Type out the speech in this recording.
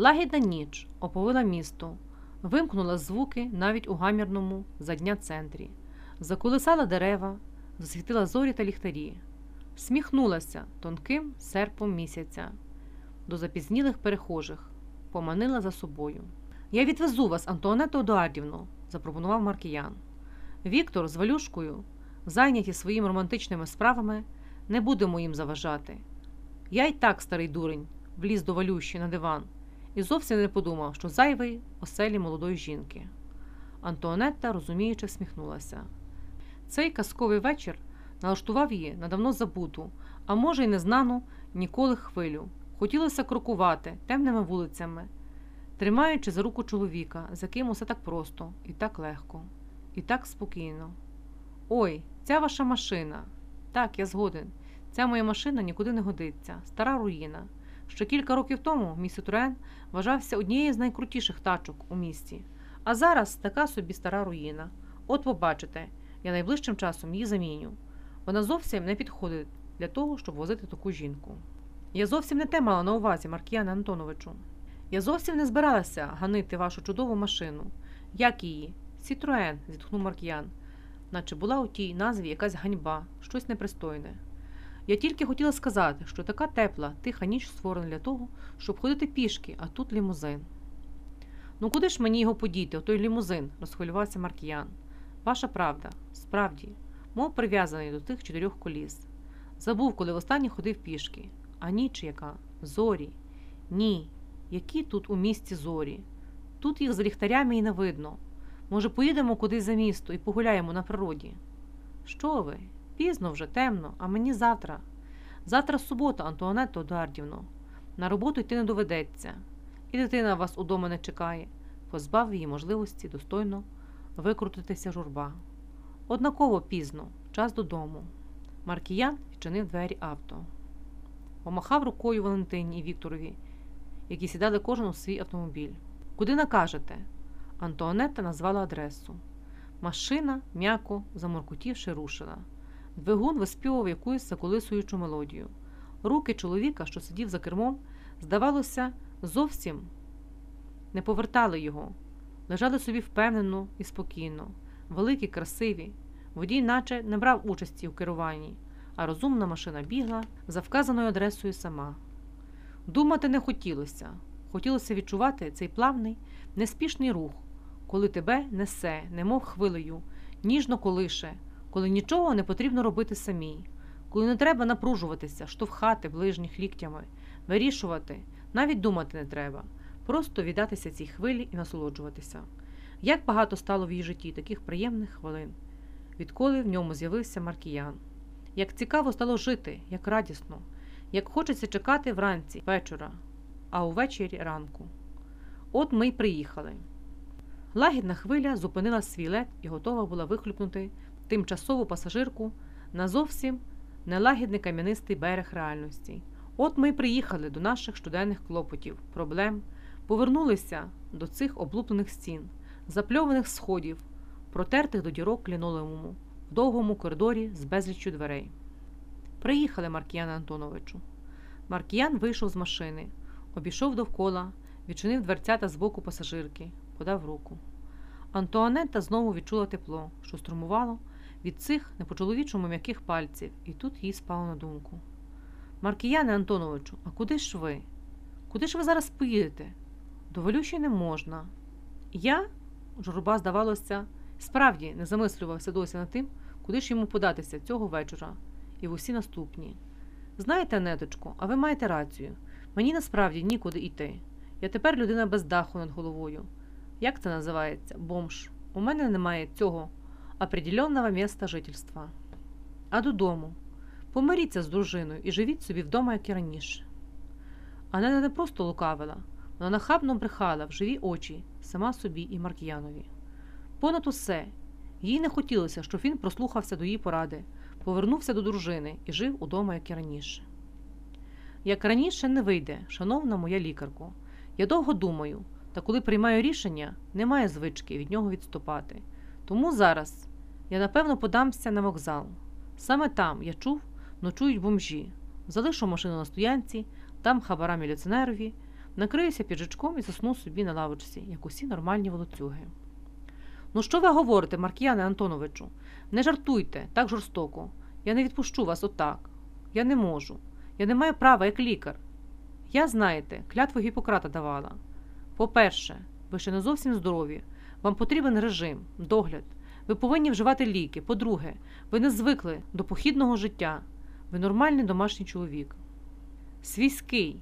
Лагідна ніч оповила місто, вимкнула звуки навіть у гамірному за дня центрі, заколисала дерева, засвітила зорі та ліхтарі, сміхнулася тонким серпом місяця до запізнілих перехожих, поманила за собою. Я відвезу вас, Антуанетто Едуардівно, запропонував Маркіян. Віктор з Валюшкою, зайняті своїми романтичними справами, не будемо їм заважати. Я й так, старий дурень, вліз до Валющі на диван і зовсім не подумав, що зайвий оселі молодої жінки. Антуанетта розуміюче всміхнулася. Цей казковий вечір налаштував її на давно забуту, а може, й незнану ніколи хвилю. Хотілося крокувати темними вулицями, тримаючи за руку чоловіка, з яким усе так просто і так легко, і так спокійно. Ой, ця ваша машина. Так, я згоден. Ця моя машина нікуди не годиться, стара руїна. Ще кілька років тому мій Ситурен вважався однією з найкрутіших тачок у місті, а зараз така собі стара руїна. От побачите, я найближчим часом її заміню. Вона зовсім не підходить для того, щоб возити таку жінку. Я зовсім не те мала на увазі, Маркіяне Антоновичу. Я зовсім не збиралася ганити вашу чудову машину. Як її? Сітроен, зітхнув Маркіян, наче була у тій назві якась ганьба, щось непристойне. Я тільки хотіла сказати, що така тепла, тиха ніч створена для того, щоб ходити пішки, а тут лімузин. Ну куди ж мені його подіти, той лімузин? розхвилювався Маркіян. Ваша правда, справді, мов прив'язаний до тих чотирьох коліс. Забув, коли востаннє ходив пішки. А ніч яка? Зорі. Ні. Які тут у місті зорі? Тут їх з ліхтарями і не видно. Може, поїдемо кудись за місто і погуляємо на природі? Що ви? Пізно вже, темно, а мені завтра. Завтра субота, Антуанетто Едуардівно. На роботу йти не доведеться. І дитина вас удома не чекає, позбав її можливості достойно викрутитися журба. Однаково пізно, час додому. Маркіян відчинив двері авто. Помахав рукою Валентині і Вікторові, які сідали кожен у свій автомобіль. Куди накажете? Антуанетта назвала адресу. Машина, м'яко, заморкутівши, рушила. Двигун виспівав якусь заколисуючу мелодію. Руки чоловіка, що сидів за кермом, здавалося, зовсім не повертали його, лежали собі впевнено і спокійно, великі, красиві. Водій, наче не брав участі у керуванні, а розумна машина бігла за вказаною адресою сама. Думати не хотілося, хотілося відчувати цей плавний, неспішний рух, коли тебе несе, немов хвилею, ніжно колише коли нічого не потрібно робити самій, коли не треба напружуватися, штовхати ближніх ліктями, вирішувати, навіть думати не треба, просто віддатися цій хвилі і насолоджуватися. Як багато стало в її житті таких приємних хвилин, відколи в ньому з'явився Маркіян. Як цікаво стало жити, як радісно, як хочеться чекати вранці вечора, а увечері ранку. От ми й приїхали. Лагідна хвиля зупинила свій лед і готова була вихлюпнути тимчасову пасажирку на зовсім нелагідний кам'янистий берег реальності. От ми й приїхали до наших щоденних клопотів, проблем, повернулися до цих облуплених стін, запльованих сходів, протертих до дірок лінолеуму, в довгому коридорі з безліччю дверей. Приїхали, Маркіяне Антоновичу. Маркіян вийшов з машини, обійшов довкола, відчинив дверцята з боку пасажирки, подав руку. Антуанетта знову відчула тепло, що струмувало від цих не по-чоловічому м'яких пальців, і тут їй спало на думку. Маркіяне Антоновичу, а куди ж ви? Куди ж ви зараз поїдете? До Валюші не можна. Я, журба, здавалося, справді не замислювався досі над тим, куди ж йому податися цього вечора і в усі наступні. Знаєте, неточко, а ви маєте рацію. Мені насправді нікуди йти. Я тепер людина без даху над головою. Як це називається? Бомж. У мене немає цього определенного міста жительства. А додому. Помиріться з дружиною і живіть собі вдома, як і раніше. Анена не просто лукавила, вона нахабно брехала в живі очі сама собі і Марк'янові. Понад усе, їй не хотілося, щоб він прослухався до її поради, повернувся до дружини і жив удома, як і раніше. Як раніше не вийде, шановна моя лікарко, я довго думаю, та коли приймаю рішення, немає звички від нього відступати. Тому зараз я напевно подамся на вокзал. Саме там, я чув, ночують бомжі. Залишу машину на стоянці, дам хабара міліціонерові, накрився піджачком і заснув собі на лавочці, як усі нормальні волоцюги. Ну, що ви говорите, Маркіяне Антоновичу? Не жартуйте так жорстоко. Я не відпущу вас отак. Я не можу. Я не маю права як лікар. Я, знаєте, клятву Гіппократа давала. По-перше, ви ще не зовсім здорові. Вам потрібен режим, догляд. Ви повинні вживати ліки. По-друге, ви не звикли до похідного життя. Ви нормальний домашній чоловік. Свійський,